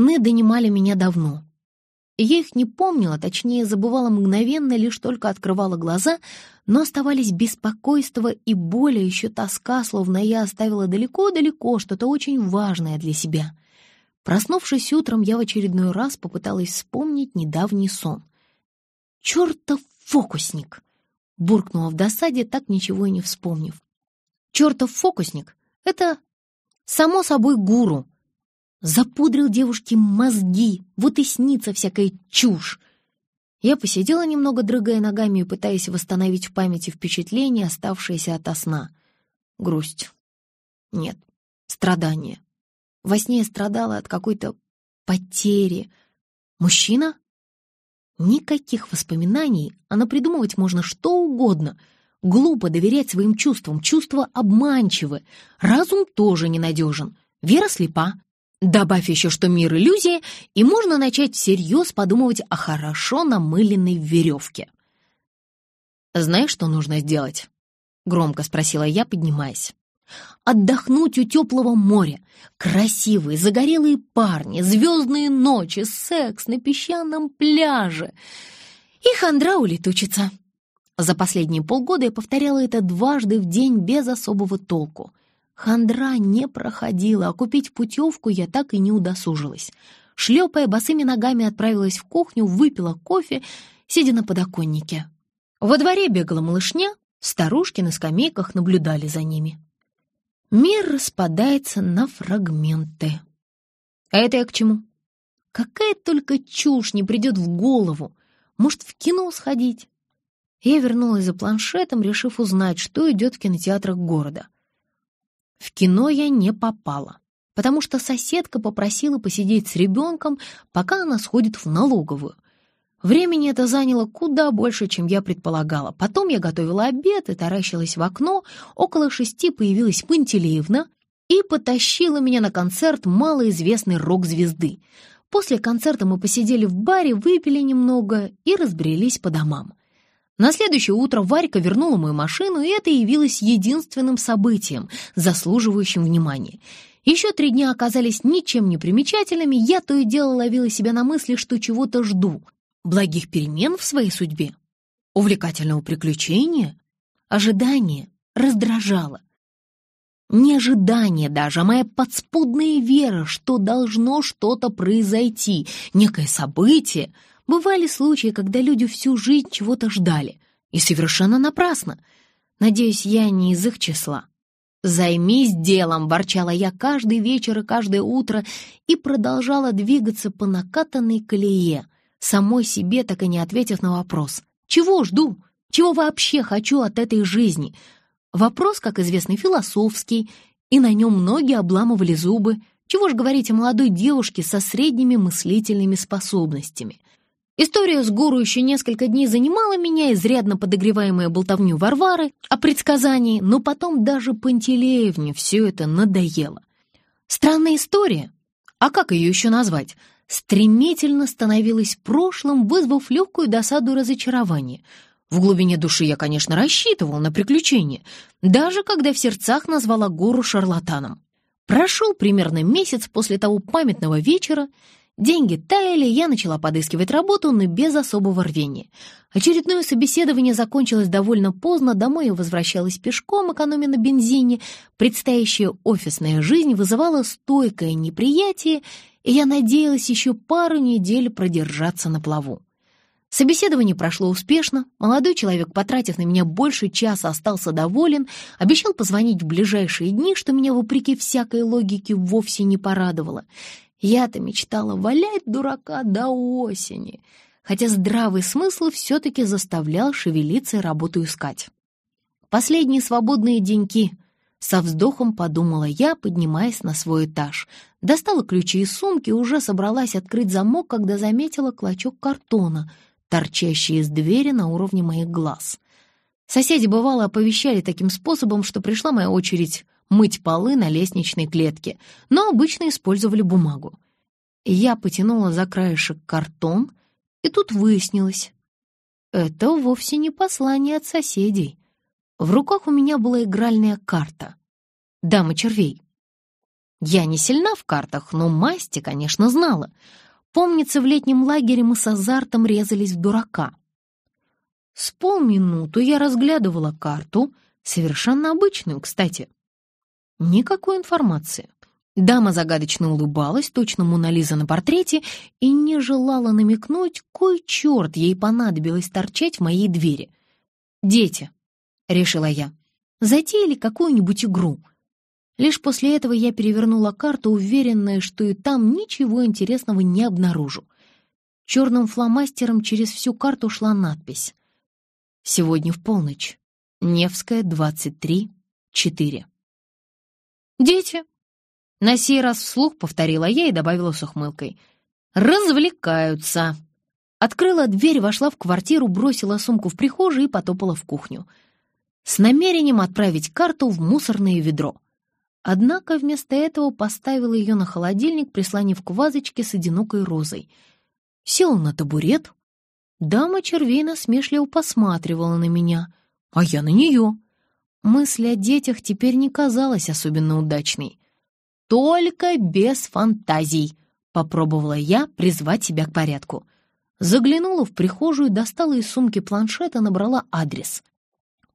Сны донимали меня давно. Я их не помнила, точнее, забывала мгновенно, лишь только открывала глаза, но оставались беспокойство и боль, а еще тоска, словно я оставила далеко-далеко что-то очень важное для себя. Проснувшись утром, я в очередной раз попыталась вспомнить недавний сон. «Чертов фокусник!» — буркнула в досаде, так ничего и не вспомнив. «Чертов фокусник — это, само собой, гуру, Запудрил девушке мозги, вот и снится всякая чушь. Я посидела немного, дрыгая ногами и пытаясь восстановить в памяти впечатления, оставшиеся от сна. Грусть. Нет, страдание. Во сне я страдала от какой-то потери. Мужчина? Никаких воспоминаний, а напридумывать можно что угодно. Глупо доверять своим чувствам, чувства обманчивы. Разум тоже ненадежен. Вера слепа. Добавь еще, что мир — иллюзия, и можно начать всерьез подумывать о хорошо намыленной веревке. «Знаешь, что нужно сделать?» — громко спросила я, поднимаясь. «Отдохнуть у теплого моря. Красивые, загорелые парни, звездные ночи, секс на песчаном пляже. И хандра улетучится». За последние полгода я повторяла это дважды в день без особого толку. Хандра не проходила, а купить путевку я так и не удосужилась. Шлепая босыми ногами отправилась в кухню, выпила кофе, сидя на подоконнике. Во дворе бегала малышня, старушки на скамейках наблюдали за ними. Мир распадается на фрагменты. А это я к чему? Какая только чушь не придет в голову. Может, в кино сходить? Я вернулась за планшетом, решив узнать, что идет в кинотеатрах города — в кино я не попала, потому что соседка попросила посидеть с ребенком, пока она сходит в налоговую. Времени это заняло куда больше, чем я предполагала. Потом я готовила обед и таращилась в окно. Около шести появилась Пантелеевна и потащила меня на концерт малоизвестной рок-звезды. После концерта мы посидели в баре, выпили немного и разбрелись по домам. На следующее утро Варька вернула мою машину, и это явилось единственным событием, заслуживающим внимания. Еще три дня оказались ничем не примечательными, я то и дело ловила себя на мысли, что чего-то жду. Благих перемен в своей судьбе, увлекательного приключения, ожидание раздражало. Не ожидание даже, а моя подспудная вера, что должно что-то произойти, некое событие — Бывали случаи, когда люди всю жизнь чего-то ждали, и совершенно напрасно. Надеюсь, я не из их числа. «Займись делом!» — ворчала я каждый вечер и каждое утро и продолжала двигаться по накатанной колее, самой себе так и не ответив на вопрос. «Чего жду? Чего вообще хочу от этой жизни?» Вопрос, как известно, философский, и на нем многие обламывали зубы. Чего ж говорить о молодой девушке со средними мыслительными способностями? История с гуру еще несколько дней занимала меня, изрядно подогреваемая болтовню Варвары о предсказании, но потом даже Пантелеевне все это надоело. Странная история, а как ее еще назвать, стремительно становилась прошлым, вызвав легкую досаду и разочарование. В глубине души я, конечно, рассчитывал на приключения, даже когда в сердцах назвала гуру шарлатаном. Прошел примерно месяц после того памятного вечера, Деньги таяли, я начала подыскивать работу, но без особого рвения. Очередное собеседование закончилось довольно поздно, домой я возвращалась пешком, экономя на бензине. Предстоящая офисная жизнь вызывала стойкое неприятие, и я надеялась еще пару недель продержаться на плаву. Собеседование прошло успешно, молодой человек, потратив на меня больше часа, остался доволен, обещал позвонить в ближайшие дни, что меня, вопреки всякой логике, вовсе не порадовало. Я-то мечтала валять дурака до осени, хотя здравый смысл все-таки заставлял шевелиться и работу искать. Последние свободные деньки. Со вздохом подумала я, поднимаясь на свой этаж. Достала ключи из сумки уже собралась открыть замок, когда заметила клочок картона, торчащий из двери на уровне моих глаз. Соседи, бывало, оповещали таким способом, что пришла моя очередь мыть полы на лестничной клетке, но обычно использовали бумагу. Я потянула за краешек картон, и тут выяснилось. Это вовсе не послание от соседей. В руках у меня была игральная карта. Дама червей. Я не сильна в картах, но масти, конечно, знала. Помнится, в летнем лагере мы с азартом резались в дурака. С полминуту я разглядывала карту, совершенно обычную, кстати. Никакой информации. Дама загадочно улыбалась, точно Мона Лиза на портрете, и не желала намекнуть, кой черт ей понадобилось торчать в моей двери. «Дети», — решила я, — «затеяли какую-нибудь игру». Лишь после этого я перевернула карту, уверенная, что и там ничего интересного не обнаружу. Черным фломастером через всю карту шла надпись «Сегодня в полночь. Невская, 23, 4». «Дети!» На сей раз вслух повторила я и добавила с ухмылкой. «Развлекаются!» Открыла дверь, вошла в квартиру, бросила сумку в прихожую и потопала в кухню. С намерением отправить карту в мусорное ведро. Однако вместо этого поставила ее на холодильник, прислонив к вазочке с одинокой розой. Сел на табурет. Дама червей насмешливо посматривала на меня, а я на нее. Мысль о детях теперь не казалась особенно удачной. «Только без фантазий», — попробовала я призвать себя к порядку. Заглянула в прихожую, достала из сумки планшета, набрала адрес.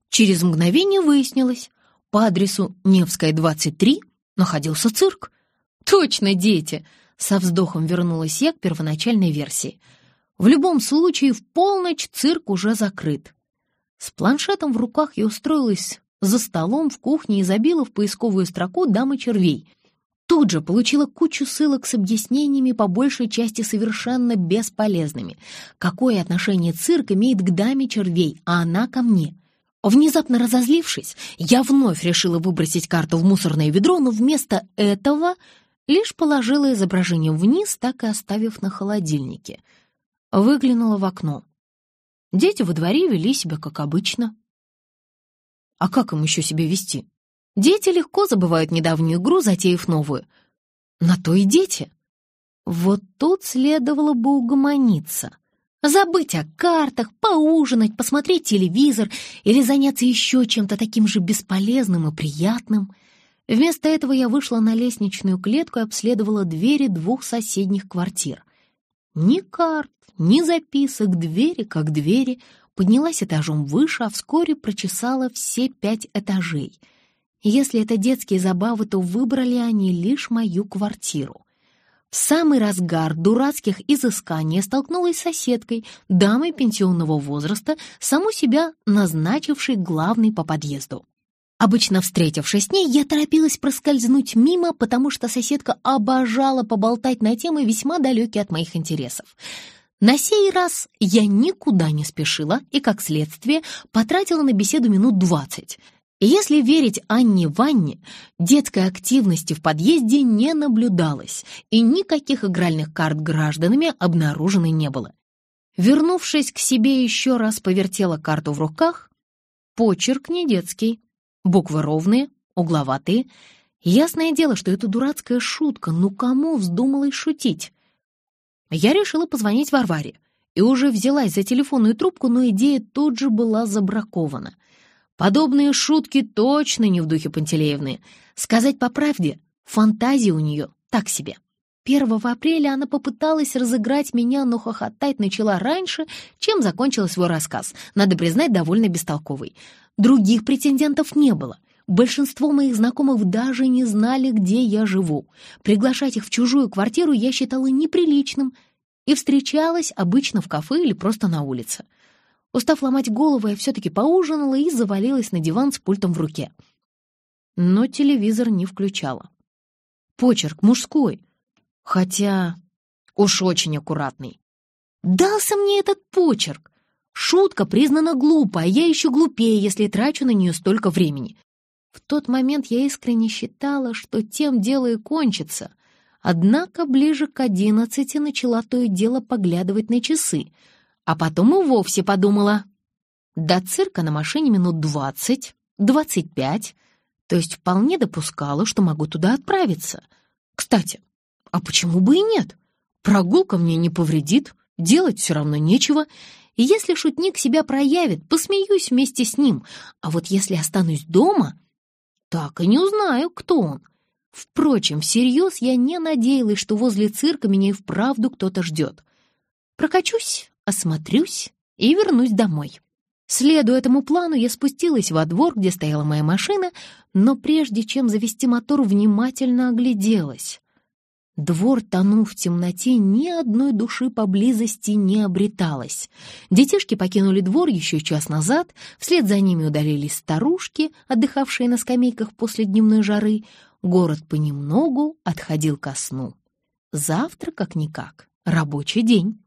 Через мгновение выяснилось, по адресу Невская, 23, находился цирк. «Точно, дети!» — со вздохом вернулась я к первоначальной версии. В любом случае, в полночь цирк уже закрыт. С планшетом в руках я устроилась за столом в кухне и забила в поисковую строку «Дамы червей», Тут же получила кучу ссылок с объяснениями, по большей части совершенно бесполезными. Какое отношение цирк имеет к даме червей, а она ко мне? Внезапно разозлившись, я вновь решила выбросить карту в мусорное ведро, но вместо этого лишь положила изображение вниз, так и оставив на холодильнике. Выглянула в окно. Дети во дворе вели себя как обычно. А как им еще себя вести? Дети легко забывают недавнюю игру, затеяв новую. На то и дети. Вот тут следовало бы угомониться. Забыть о картах, поужинать, посмотреть телевизор или заняться еще чем-то таким же бесполезным и приятным. Вместо этого я вышла на лестничную клетку и обследовала двери двух соседних квартир. Ни карт, ни записок, двери как двери. Поднялась этажом выше, а вскоре прочесала все пять этажей — если это детские забавы, то выбрали они лишь мою квартиру. В самый разгар дурацких изысканий столкнулась с соседкой, дамой пенсионного возраста, саму себя назначившей главной по подъезду. Обычно, встретившись с ней, я торопилась проскользнуть мимо, потому что соседка обожала поболтать на темы, весьма далекие от моих интересов. На сей раз я никуда не спешила и, как следствие, потратила на беседу минут двадцать — если верить Анне Ванне, детской активности в подъезде не наблюдалось, и никаких игральных карт гражданами обнаружено не было. Вернувшись к себе еще раз повертела карту в руках. Почерк не детский, буквы ровные, угловатые. Ясное дело, что это дурацкая шутка, ну кому вздумалось шутить? Я решила позвонить Варваре и уже взялась за телефонную трубку, но идея тут же была забракована — Подобные шутки точно не в духе Пантелеевны. Сказать по правде, фантазия у нее так себе. 1 апреля она попыталась разыграть меня, но хохотать начала раньше, чем закончила свой рассказ. Надо признать, довольно бестолковый. Других претендентов не было. Большинство моих знакомых даже не знали, где я живу. Приглашать их в чужую квартиру я считала неприличным и встречалась обычно в кафе или просто на улице. Устав ломать голову, я все-таки поужинала и завалилась на диван с пультом в руке. Но телевизор не включала. Почерк мужской, хотя уж очень аккуратный. Дался мне этот почерк. Шутка признана глупой, а я еще глупее, если трачу на нее столько времени. В тот момент я искренне считала, что тем дело и кончится. Однако ближе к одиннадцати начала то и дело поглядывать на часы — а потом и вовсе подумала. До цирка на машине минут двадцать, двадцать пять, то есть вполне допускала, что могу туда отправиться. Кстати, а почему бы и нет? Прогулка мне не повредит, делать все равно нечего. И если шутник себя проявит, посмеюсь вместе с ним. А вот если останусь дома, так и не узнаю, кто он. Впрочем, всерьез я не надеялась, что возле цирка меня и вправду кто-то ждет. Прокачусь, осмотрюсь и вернусь домой. Следуя этому плану, я спустилась во двор, где стояла моя машина, но прежде чем завести мотор, внимательно огляделась. Двор тонул в темноте, ни одной души поблизости не обреталось. Детишки покинули двор еще час назад, вслед за ними удалились старушки, отдыхавшие на скамейках после дневной жары. Город понемногу отходил ко сну. Завтра, как-никак, рабочий день.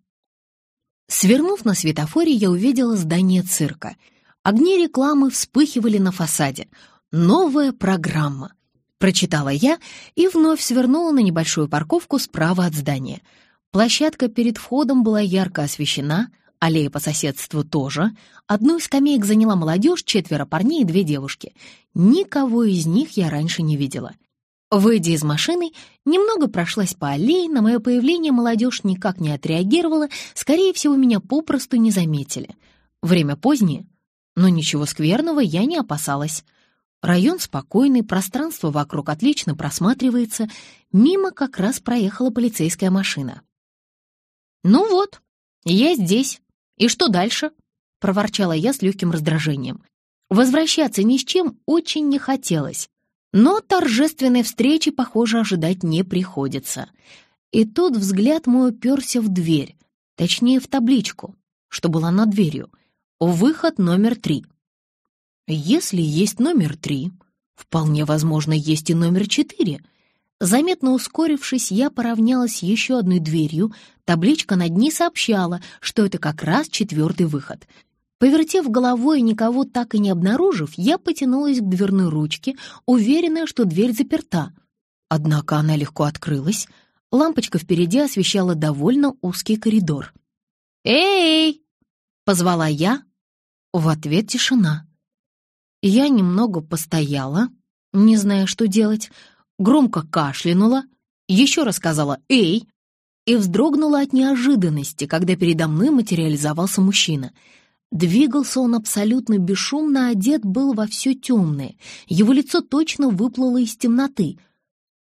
Свернув на светофоре, я увидела здание цирка. Огни рекламы вспыхивали на фасаде. Новая программа. Прочитала я и вновь свернула на небольшую парковку справа от здания. Площадка перед входом была ярко освещена, аллея по соседству тоже. Одну из скамеек заняла молодежь, четверо парней и две девушки. Никого из них я раньше не видела. Выйдя из машины, немного прошлась по аллее, на мое появление молодежь никак не отреагировала, скорее всего, меня попросту не заметили. Время позднее, но ничего скверного я не опасалась. Район спокойный, пространство вокруг отлично просматривается. Мимо как раз проехала полицейская машина. «Ну вот, я здесь. И что дальше?» — проворчала я с легким раздражением. Возвращаться ни с чем очень не хотелось. Но торжественной встречи, похоже, ожидать не приходится. И тут взгляд мой уперся в дверь, точнее, в табличку, что была над дверью. «Выход номер три». Если есть номер три, вполне возможно, есть и номер четыре. Заметно ускорившись, я поравнялась еще одной дверью. Табличка над ней сообщала, что это как раз четвертый выход. Повертев головой и никого так и не обнаружив, я потянулась к дверной ручке, уверенная, что дверь заперта. Однако она легко открылась. Лампочка впереди освещала довольно узкий коридор. «Эй!» — позвала я. В ответ тишина. Я немного постояла, не зная, что делать, громко кашлянула, еще рассказала «Эй!» и вздрогнула от неожиданности, когда передо мной материализовался мужчина. Двигался он абсолютно бесшумно, одет был во все темное. Его лицо точно выплыло из темноты.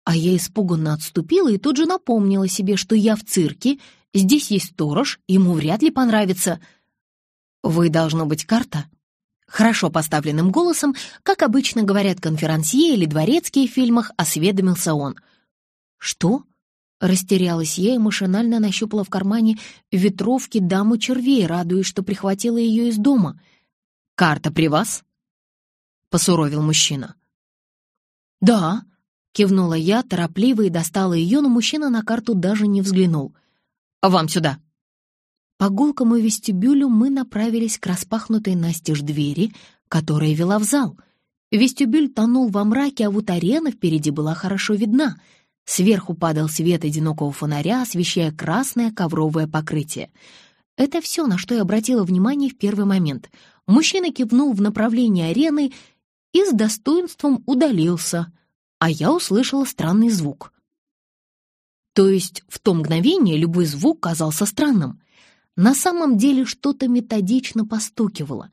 А я испуганно отступила и тут же напомнила себе, что я в цирке, здесь есть сторож, ему вряд ли понравится. «Вы, должно быть, карта?» Хорошо поставленным голосом, как обычно говорят конферансье или дворецкие в фильмах, осведомился он. «Что?» — растерялась я и машинально нащупала в кармане ветровки даму червей, радуясь, что прихватила ее из дома. «Карта при вас?» — посуровил мужчина. «Да», — кивнула я, торопливо и достала ее, но мужчина на карту даже не взглянул. «Вам сюда», по гулкому вестибюлю мы направились к распахнутой настежь двери, которая вела в зал. Вестибюль тонул во мраке, а вот арена впереди была хорошо видна. Сверху падал свет одинокого фонаря, освещая красное ковровое покрытие. Это все, на что я обратила внимание в первый момент. Мужчина кивнул в направлении арены и с достоинством удалился, а я услышала странный звук. То есть в то мгновение любой звук казался странным. На самом деле что-то методично постукивало.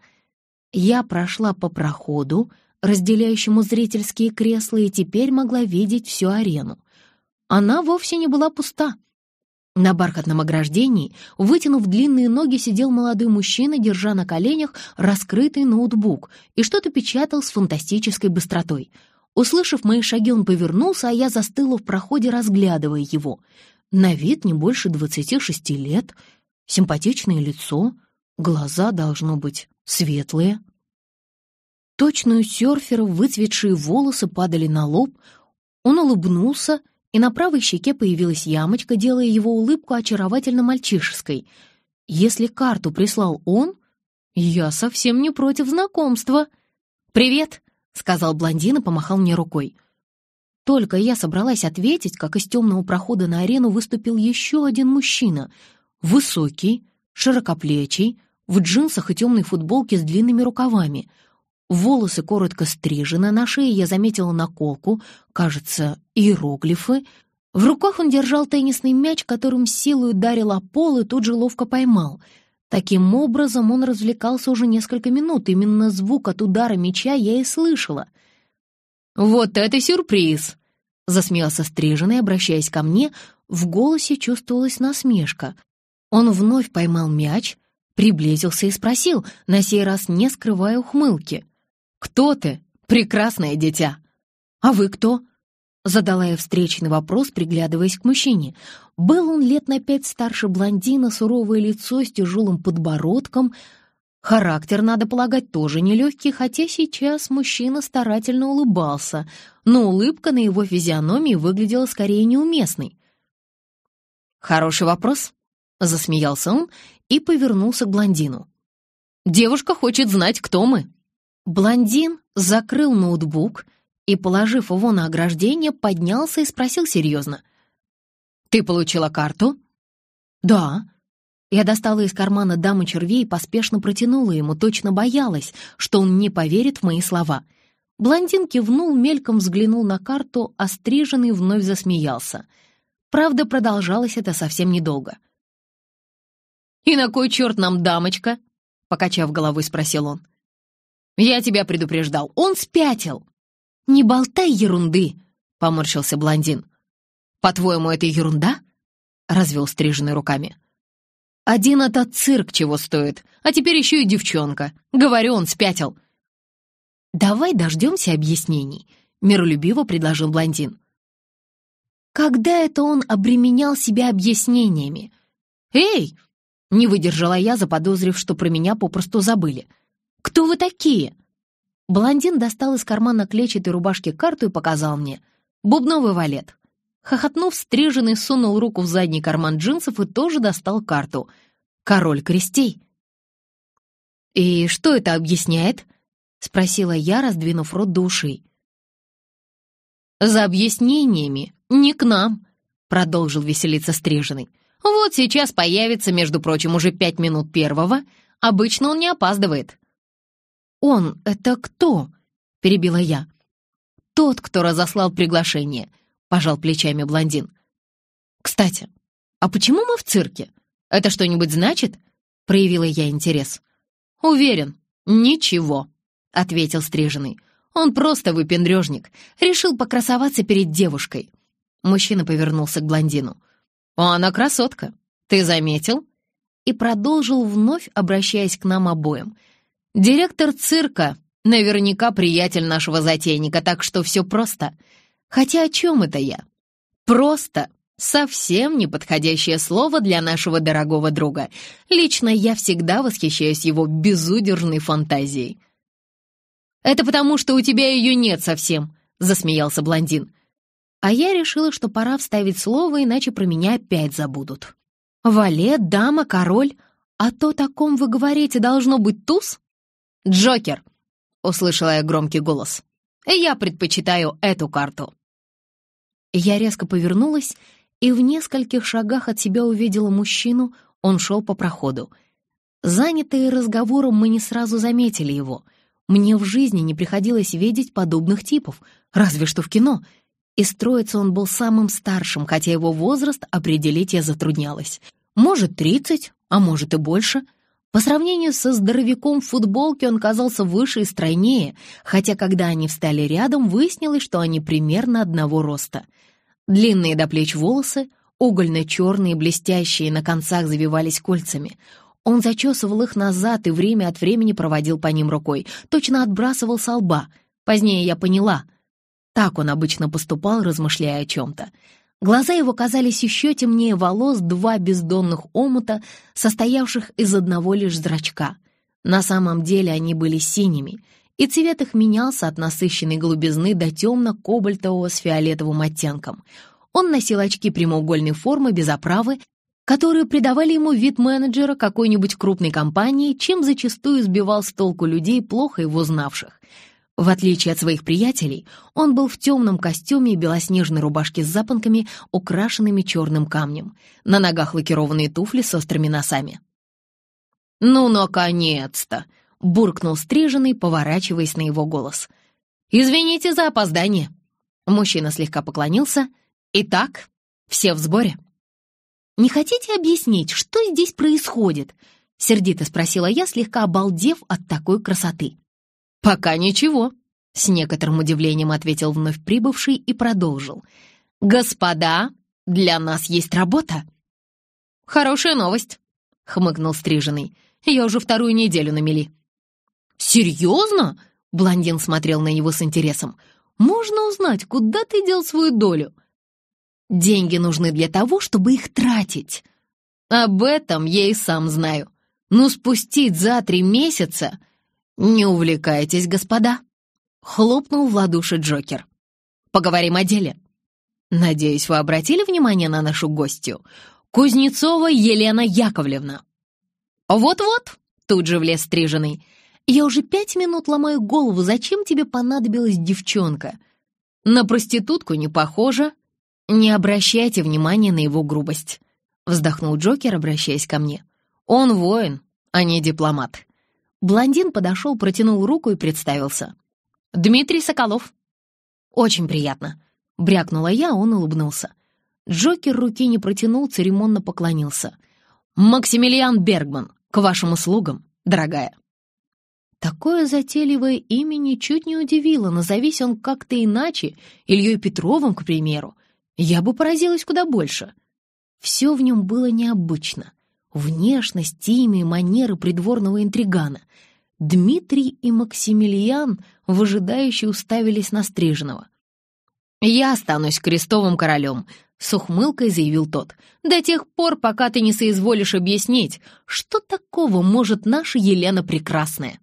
Я прошла по проходу, разделяющему зрительские кресла, и теперь могла видеть всю арену. Она вовсе не была пуста. На бархатном ограждении, вытянув длинные ноги, сидел молодой мужчина, держа на коленях раскрытый ноутбук и что-то печатал с фантастической быстротой. Услышав мои шаги, он повернулся, а я застыла в проходе, разглядывая его. На вид не больше двадцати шести лет — симпатичное лицо, глаза, должно быть, светлые. Точную серфера выцветшие волосы падали на лоб, он улыбнулся, и на правой щеке появилась ямочка, делая его улыбку очаровательно мальчишеской. Если карту прислал он, я совсем не против знакомства. «Привет!» — сказал блондин и помахал мне рукой. Только я собралась ответить, как из темного прохода на арену выступил еще один мужчина — Высокий, широкоплечий, в джинсах и темной футболке с длинными рукавами. Волосы коротко стрижены, на шее я заметила наколку, кажется, иероглифы. В руках он держал теннисный мяч, которым силой ударил о пол и тут же ловко поймал. Таким образом он развлекался уже несколько минут, именно звук от удара мяча я и слышала. «Вот это сюрприз!» — засмеялся стриженный, обращаясь ко мне, в голосе чувствовалась насмешка. Он вновь поймал мяч, приблизился и спросил, на сей раз не скрывая ухмылки. «Кто ты, прекрасное дитя?» «А вы кто?» Задала я встречный вопрос, приглядываясь к мужчине. Был он лет на пять старше блондина, суровое лицо с тяжелым подбородком. Характер, надо полагать, тоже нелегкий, хотя сейчас мужчина старательно улыбался, но улыбка на его физиономии выглядела скорее неуместной. «Хороший вопрос», — засмеялся он и повернулся к блондину. «Девушка хочет знать, кто мы». Блондин закрыл ноутбук — и, положив его на ограждение, поднялся и спросил серьезно. «Ты получила карту?» «Да». Я достала из кармана дамы червей и поспешно протянула ему, точно боялась, что он не поверит в мои слова. Блондин кивнул, мельком взглянул на карту, а стриженный вновь засмеялся. Правда, продолжалось это совсем недолго. «И на кой черт нам дамочка?» — покачав головой, спросил он. «Я тебя предупреждал, он спятил!» «Не болтай ерунды!» — поморщился блондин. «По-твоему, это ерунда?» — развел стриженный руками. «Один этот цирк чего стоит, а теперь еще и девчонка. Говорю, он спятил». «Давай дождемся объяснений», — миролюбиво предложил блондин. «Когда это он обременял себя объяснениями?» «Эй!» — не выдержала я, заподозрив, что про меня попросту забыли. «Кто вы такие?» Блондин достал из кармана клетчатой рубашки карту и показал мне. «Бубновый валет». Хохотнув, стриженный сунул руку в задний карман джинсов и тоже достал карту. «Король крестей». «И что это объясняет?» — спросила я, раздвинув рот до ушей. «За объяснениями, не к нам», — продолжил веселиться стриженный. «Вот сейчас появится, между прочим, уже пять минут первого. Обычно он не опаздывает». «Он — это кто?» — перебила я. «Тот, кто разослал приглашение», — пожал плечами блондин. «Кстати, а почему мы в цирке? Это что-нибудь значит?» — проявила я интерес. «Уверен, ничего», — ответил стриженный. «Он просто выпендрежник. Решил покрасоваться перед девушкой». Мужчина повернулся к блондину. «Она красотка. Ты заметил?» И продолжил вновь, обращаясь к нам обоим — Директор цирка наверняка приятель нашего затейника, так что все просто. Хотя о чем это я? Просто совсем неподходящее слово для нашего дорогого друга. Лично я всегда восхищаюсь его безудержной фантазией. «Это потому, что у тебя ее нет совсем», — засмеялся блондин. А я решила, что пора вставить слово, иначе про меня опять забудут. «Валет, дама, король, а то, о ком вы говорите, должно быть туз?» «Джокер!» — услышала я громкий голос. «Я предпочитаю эту карту». Я резко повернулась и в нескольких шагах от себя увидела мужчину, он шел по проходу. Занятые разговором, мы не сразу заметили его. Мне в жизни не приходилось видеть подобных типов, разве что в кино. И строиться он был самым старшим, хотя его возраст определить я затруднялась. Может, тридцать, а может и больше — по сравнению со здоровяком в футболке он казался выше и стройнее, хотя когда они встали рядом, выяснилось, что они примерно одного роста. Длинные до плеч волосы, угольно-черные, блестящие, на концах завивались кольцами. Он зачесывал их назад и время от времени проводил по ним рукой, точно отбрасывал со лба. Позднее я поняла. Так он обычно поступал, размышляя о чем-то. Глаза его казались еще темнее волос, два бездонных омута, состоявших из одного лишь зрачка. На самом деле они были синими, и цвет их менялся от насыщенной голубизны до темно-кобальтового с фиолетовым оттенком. Он носил очки прямоугольной формы без оправы, которые придавали ему вид менеджера какой-нибудь крупной компании, чем зачастую сбивал с толку людей, плохо его знавших — в отличие от своих приятелей, он был в темном костюме и белоснежной рубашке с запонками, украшенными черным камнем. На ногах лакированные туфли с острыми носами. «Ну, наконец-то!» — буркнул стриженный, поворачиваясь на его голос. «Извините за опоздание!» Мужчина слегка поклонился. «Итак, все в сборе?» «Не хотите объяснить, что здесь происходит?» — сердито спросила я, слегка обалдев от такой красоты. «Пока ничего», С некоторым удивлением ответил вновь прибывший и продолжил. «Господа, для нас есть работа». «Хорошая новость», — хмыкнул стриженный. «Я уже вторую неделю на мели». «Серьезно?» — блондин смотрел на него с интересом. «Можно узнать, куда ты дел свою долю?» «Деньги нужны для того, чтобы их тратить». «Об этом я и сам знаю. Но спустить за три месяца...» «Не увлекайтесь, господа», — хлопнул в ладоши Джокер. «Поговорим о деле». «Надеюсь, вы обратили внимание на нашу гостью? Кузнецова Елена Яковлевна». «Вот-вот», — тут же влез стриженный. «Я уже пять минут ломаю голову, зачем тебе понадобилась девчонка?» «На проститутку не похоже». «Не обращайте внимания на его грубость», — вздохнул Джокер, обращаясь ко мне. «Он воин, а не дипломат». Блондин подошел, протянул руку и представился. «Дмитрий Соколов». «Очень приятно», — брякнула я, он улыбнулся. Джокер руки не протянул, церемонно поклонился. «Максимилиан Бергман, к вашим услугам, дорогая». Такое затейливое имя ничуть не удивило, назовись он как-то иначе, Ильей Петровым, к примеру. Я бы поразилась куда больше. Все в нем было необычно. Внешность, имя и манеры придворного интригана — Дмитрий и Максимилиан выжидающе уставились на Стрижного. «Я останусь крестовым королем», — с ухмылкой заявил тот, «до тех пор, пока ты не соизволишь объяснить, что такого может наша Елена Прекрасная».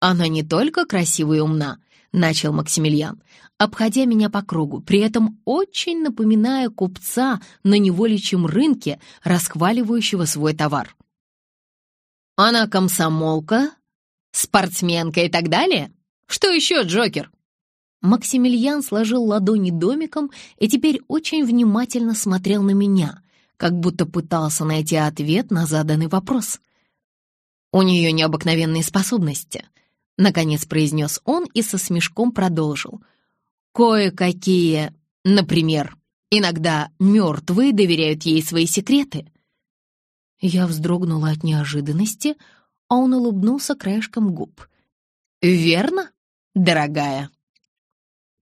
«Она не только красивая и умна», — начал Максимилиан, обходя меня по кругу, при этом очень напоминая купца на неволичьем рынке, расхваливающего свой товар. Она комсомолка, спортсменка и так далее? Что еще, Джокер?» Максимилиан сложил ладони домиком и теперь очень внимательно смотрел на меня, как будто пытался найти ответ на заданный вопрос. «У нее необыкновенные способности», — наконец произнес он и со смешком продолжил. «Кое-какие, например, иногда мертвые доверяют ей свои секреты. Я вздрогнула от неожиданности, а он улыбнулся краешком губ. «Верно, дорогая?»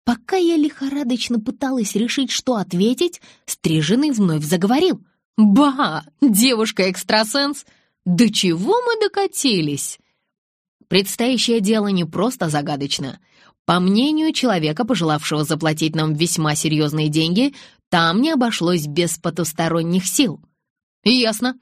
Пока я лихорадочно пыталась решить, что ответить, Стриженный вновь заговорил. «Ба, девушка-экстрасенс, до чего мы докатились?» Предстоящее дело не просто загадочно. По мнению человека, пожелавшего заплатить нам весьма серьезные деньги, там не обошлось без потусторонних сил. «Ясно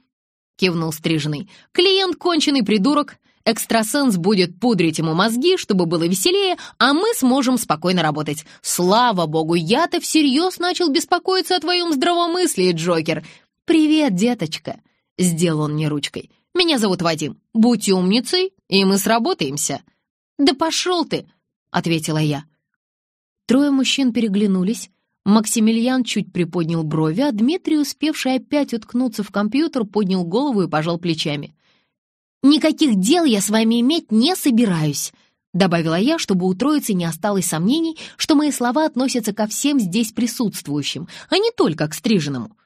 кивнул Стрижный. «Клиент — конченый придурок. Экстрасенс будет пудрить ему мозги, чтобы было веселее, а мы сможем спокойно работать. Слава богу, я-то всерьез начал беспокоиться о твоем здравомыслии, Джокер. Привет, деточка!» — сделал он мне ручкой. «Меня зовут Вадим. Будь умницей, и мы сработаемся». «Да пошел ты!» — ответила я. Трое мужчин переглянулись, Максимилиан чуть приподнял брови, а Дмитрий, успевший опять уткнуться в компьютер, поднял голову и пожал плечами. «Никаких дел я с вами иметь не собираюсь», — добавила я, чтобы у троицы не осталось сомнений, что мои слова относятся ко всем здесь присутствующим, а не только к стриженному.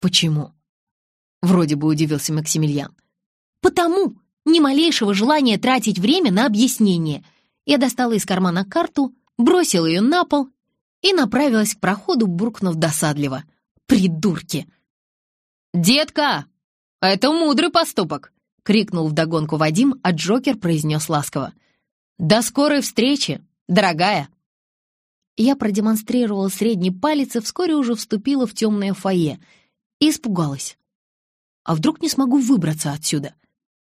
«Почему?» — вроде бы удивился Максимилиан. «Потому! Ни малейшего желания тратить время на объяснение!» Я достала из кармана карту, бросила ее на пол и направилась к проходу, буркнув досадливо. «Придурки!» «Детка, это мудрый поступок!» — крикнул вдогонку Вадим, а Джокер произнес ласково. «До скорой встречи, дорогая!» Я продемонстрировала средний палец и вскоре уже вступила в темное фойе и испугалась. А вдруг не смогу выбраться отсюда?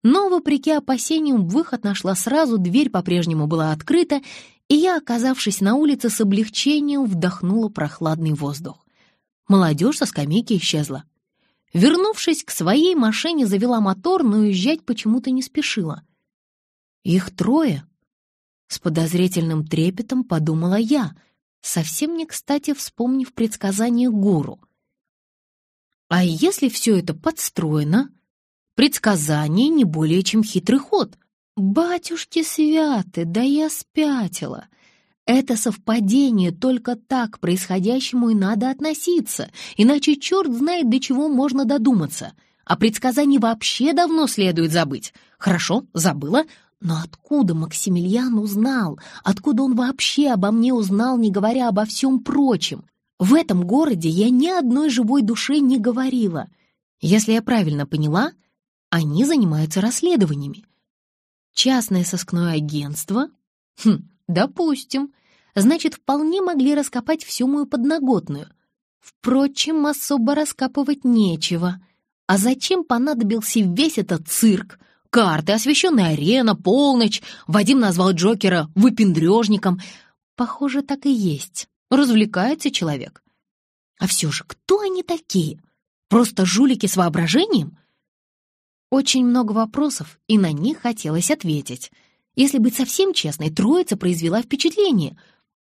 Но, вопреки опасениям, выход нашла сразу, дверь по-прежнему была открыта, и я, оказавшись на улице, с облегчением вдохнула прохладный воздух. Молодежь со скамейки исчезла. Вернувшись к своей машине, завела мотор, но уезжать почему-то не спешила. Их трое. С подозрительным трепетом подумала я, совсем не кстати вспомнив предсказание гуру. А если все это подстроено? Предсказание не более чем хитрый ход — «Батюшки святы, да я спятила!» Это совпадение, только так к происходящему и надо относиться, иначе черт знает, до чего можно додуматься. А предсказание вообще давно следует забыть. Хорошо, забыла, Но откуда Максимилиан узнал? Откуда он вообще обо мне узнал, не говоря обо всем прочем? В этом городе я ни одной живой душе не говорила. Если я правильно поняла, они занимаются расследованиями. Частное сыскное агентство? Хм, допустим. Значит, вполне могли раскопать всю мою подноготную. Впрочем, особо раскапывать нечего. А зачем понадобился весь этот цирк? Карты, освещенная арена, полночь. Вадим назвал Джокера выпендрежником. Похоже, так и есть. Развлекается человек. А все же, кто они такие? Просто жулики с воображением? Очень много вопросов, и на них хотелось ответить. Если быть совсем честной, троица произвела впечатление.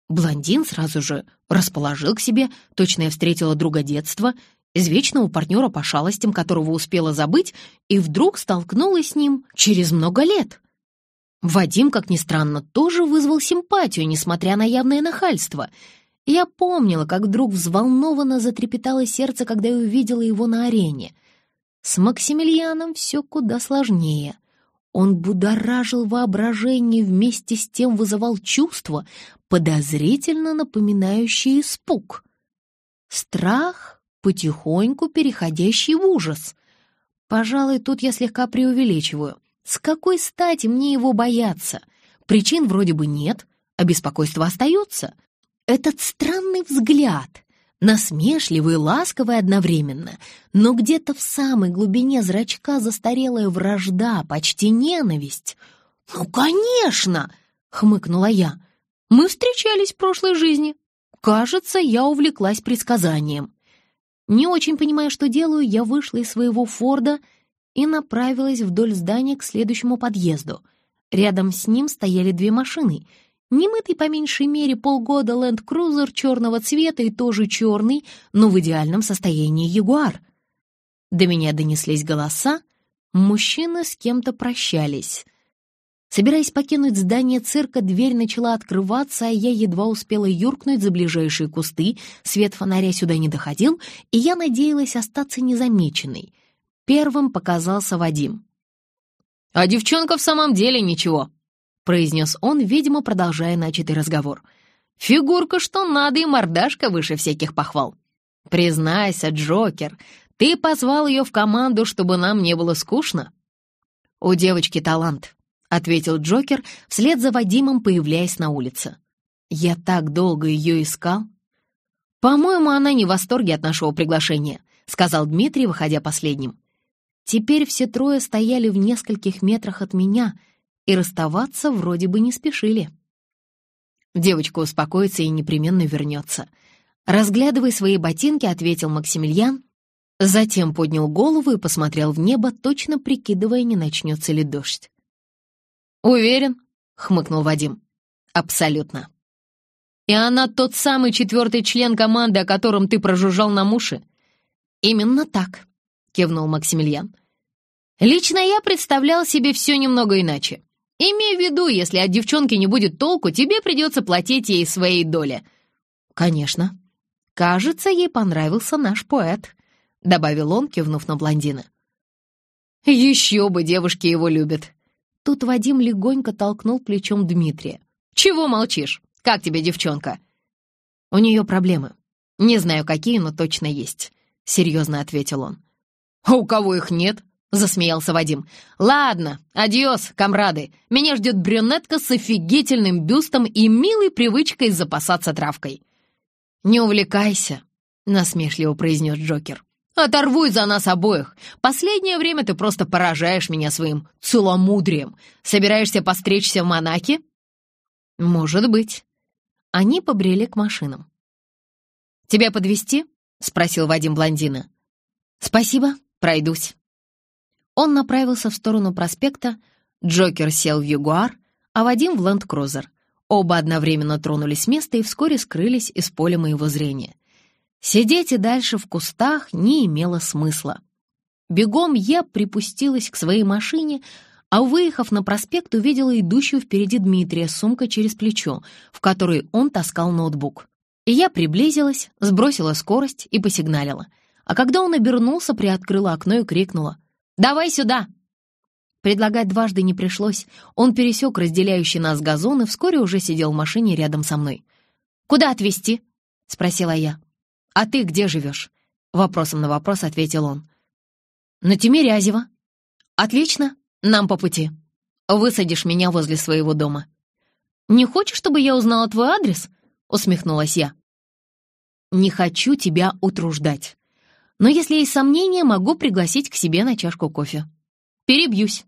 Блондин сразу же расположил к себе, точно я встретила друга детства, извечного партнера по шалостям, которого успела забыть, и вдруг столкнулась с ним через много лет. Вадим, как ни странно, тоже вызвал симпатию, несмотря на явное нахальство. Я помнила, как вдруг взволнованно затрепетало сердце, когда я увидела его на арене — с Максимилианом все куда сложнее. Он будоражил воображение, вместе с тем вызывал чувства, подозрительно напоминающие испуг. Страх, потихоньку переходящий в ужас. Пожалуй, тут я слегка преувеличиваю. С какой стати мне его бояться? Причин вроде бы нет, а беспокойство остается. Этот странный взгляд — насмешливый и ласковый одновременно, но где-то в самой глубине зрачка застарелая вражда, почти ненависть. «Ну, конечно!» — хмыкнула я. «Мы встречались в прошлой жизни. Кажется, я увлеклась предсказанием». Не очень понимая, что делаю, я вышла из своего Форда и направилась вдоль здания к следующему подъезду. Рядом с ним стояли две машины — Немытый по меньшей мере полгода ленд-крузер черного цвета и тоже черный, но в идеальном состоянии ягуар. До меня донеслись голоса, мужчины с кем-то прощались. Собираясь покинуть здание цирка, дверь начала открываться, а я едва успела юркнуть за ближайшие кусты, свет фонаря сюда не доходил, и я надеялась остаться незамеченной. Первым показался Вадим. «А девчонка в самом деле ничего», произнес он, видимо, продолжая начатый разговор. «Фигурка что надо и мордашка выше всяких похвал. Признайся, Джокер, ты позвал ее в команду, чтобы нам не было скучно?» «У девочки талант», — ответил Джокер, вслед за Вадимом появляясь на улице. «Я так долго ее искал». «По-моему, она не в восторге от нашего приглашения», — сказал Дмитрий, выходя последним. Теперь все трое стояли в нескольких метрах от меня — и расставаться вроде бы не спешили. Девочка успокоится и непременно вернется. Разглядывая свои ботинки, ответил Максимилиан, затем поднял голову и посмотрел в небо, точно прикидывая, не начнется ли дождь. «Уверен?» — хмыкнул Вадим. «Абсолютно». «И она тот самый четвертый член команды, о котором ты прожужжал на уши?» «Именно так», — кивнул Максимилиан. «Лично я представлял себе все немного иначе. Имей в виду, если от девчонки не будет толку, тебе придется платить ей своей доли». «Конечно. Кажется, ей понравился наш поэт», — добавил он, кивнув на блондина. «Еще бы девушки его любят». Тут Вадим легонько толкнул плечом Дмитрия. «Чего молчишь? Как тебе девчонка?» «У нее проблемы. Не знаю, какие, но точно есть», — серьезно ответил он. «А у кого их нет?» — засмеялся Вадим. «Ладно, адьос, комрады. Меня ждет брюнетка с офигительным бюстом и милой привычкой запасаться травкой». «Не увлекайся», — насмешливо произнес Джокер. «Оторвуй за нас обоих. Последнее время ты просто поражаешь меня своим целомудрием. Собираешься постричься в Монаке?» «Может быть». Они побрели к машинам. «Тебя подвести? спросил Вадим блондина. «Спасибо, пройдусь». Он направился в сторону проспекта, Джокер сел в Ягуар, а Вадим в Ленд-Крузер. Оба одновременно тронулись с места и вскоре скрылись из поля моего зрения. Сидеть и дальше в кустах не имело смысла. Бегом я припустилась к своей машине, а, выехав на проспект, увидела идущего впереди Дмитрия с через плечо, в которой он таскал ноутбук. И я приблизилась, сбросила скорость и посигналила. А когда он обернулся, приоткрыла окно и крикнула — Давай сюда!» Предлагать дважды не пришлось. Он пересек разделяющий нас газон и вскоре уже сидел в машине рядом со мной. «Куда отвезти?» — спросила я. «А ты где живешь?» — вопросом на вопрос ответил он. «На Тимирязево». «Отлично, нам по пути. Высадишь меня возле своего дома». «Не хочешь, чтобы я узнала твой адрес?» — усмехнулась я. «Не хочу тебя утруждать. Но если есть сомнения, могу пригласить к себе на чашку кофе. Перебьюсь».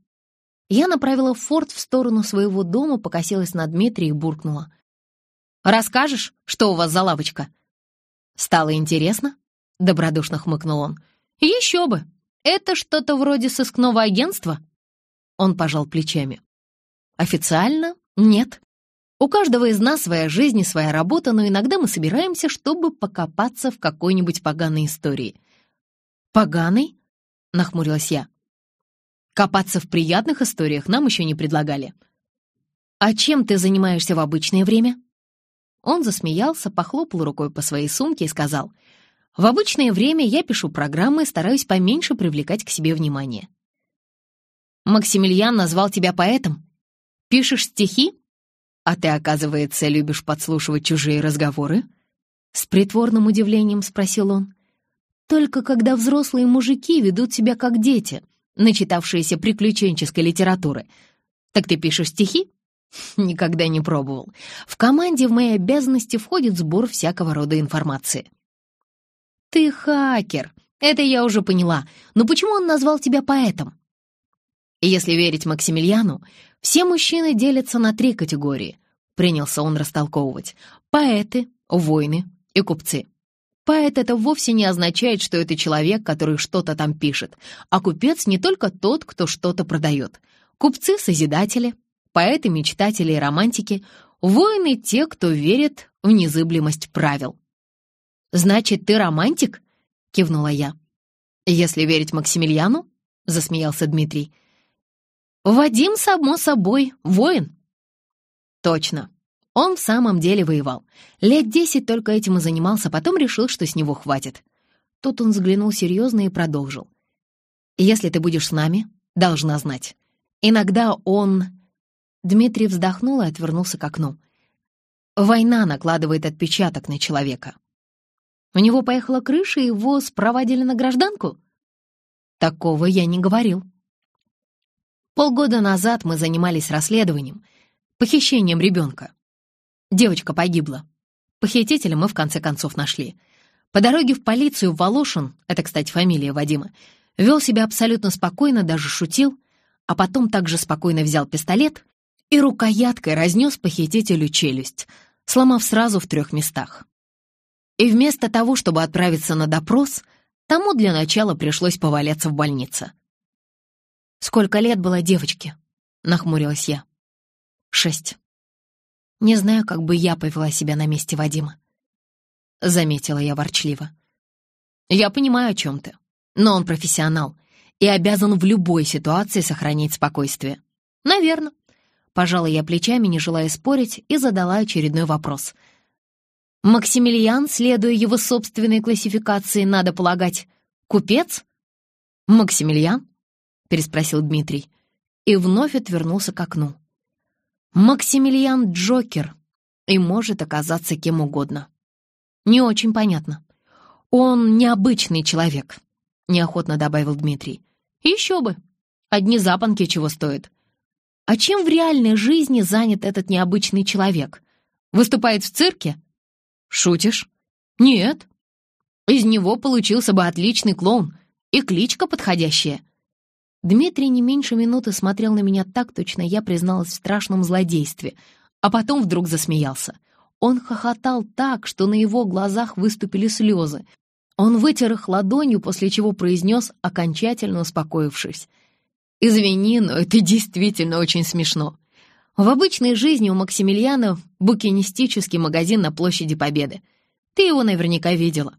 Я направила форт в сторону своего дома, покосилась на Дмитрия и буркнула. «Расскажешь, что у вас за лавочка?» «Стало интересно?» — добродушно хмыкнул он. «Еще бы! Это что-то вроде сыскного агентства?» Он пожал плечами. «Официально нет. У каждого из нас своя жизнь и своя работа, но иногда мы собираемся, чтобы покопаться в какой-нибудь поганой истории». «Поганой?» — нахмурилась я. Копаться в приятных историях нам еще не предлагали. «А чем ты занимаешься в обычное время?» Он засмеялся, похлопал рукой по своей сумке и сказал, «В обычное время я пишу программы и стараюсь поменьше привлекать к себе внимание». «Максимилиан назвал тебя поэтом? Пишешь стихи? А ты, оказывается, любишь подслушивать чужие разговоры?» С притворным удивлением спросил он. «Только когда взрослые мужики ведут себя как дети, начитавшиеся приключенческой литературы. Так ты пишешь стихи? Никогда не пробовал. В команде в мои обязанности входит сбор всякого рода информации. Ты хакер, это я уже поняла. Но почему он назвал тебя поэтом? Если верить Максимилиану, все мужчины делятся на три категории. Принялся он растолковывать. Поэты, воины и купцы. Поэт — это вовсе не означает, что это человек, который что-то там пишет, а купец не только тот, кто что-то продает. Купцы — созидатели, поэты — мечтатели и романтики, воины — те, кто верит в незыблемость правил. «Значит, ты романтик?» — кивнула я. «Если верить Максимилиану?» — засмеялся Дмитрий. «Вадим, само собой, воин». «Точно. Он в самом деле воевал. Лет десять только этим и занимался, потом решил, что с него хватит. Тут он взглянул серьезно и продолжил. «Если ты будешь с нами, должна знать. Иногда он...» Дмитрий вздохнул и отвернулся к окну. «Война накладывает отпечаток на человека. У него поехала крыша, и его спровадили на гражданку?» «Такого я не говорил». Полгода назад мы занимались расследованием, похищением ребенка. Девочка погибла. Похитителя мы в конце концов нашли. По дороге в полицию Волошин, это, кстати, фамилия Вадима, вел себя абсолютно спокойно, даже шутил, а потом также спокойно взял пистолет и рукояткой разнес похитителю челюсть, сломав сразу в трех местах. И вместо того, чтобы отправиться на допрос, тому для начала пришлось поваляться в больнице. «Сколько лет было девочке?» — нахмурилась я. «Шесть». Не знаю, как бы я повела себя на месте Вадима. Заметила я ворчливо. Я понимаю, о чем ты. Но он профессионал и обязан в любой ситуации сохранить спокойствие. Наверное. Пожала я плечами, не желая спорить, и задала очередной вопрос. Максимилиан, следуя его собственной классификации, надо полагать, купец? Максимилиан? Переспросил Дмитрий и вновь отвернулся к окну. Максимилиан Джокер и может оказаться кем угодно. Не очень понятно. Он необычный человек, неохотно добавил Дмитрий. Еще бы. Одни запонки чего стоят. А чем в реальной жизни занят этот необычный человек? Выступает в цирке? Шутишь? Нет. Из него получился бы отличный клоун и кличка подходящая. Дмитрий не меньше минуты смотрел на меня так, точно я призналась в страшном злодействе, а потом вдруг засмеялся. Он хохотал так, что на его глазах выступили слезы. Он вытер их ладонью, после чего произнес, окончательно успокоившись. «Извини, но это действительно очень смешно. В обычной жизни у Максимилиана букинистический магазин на площади Победы. Ты его наверняка видела.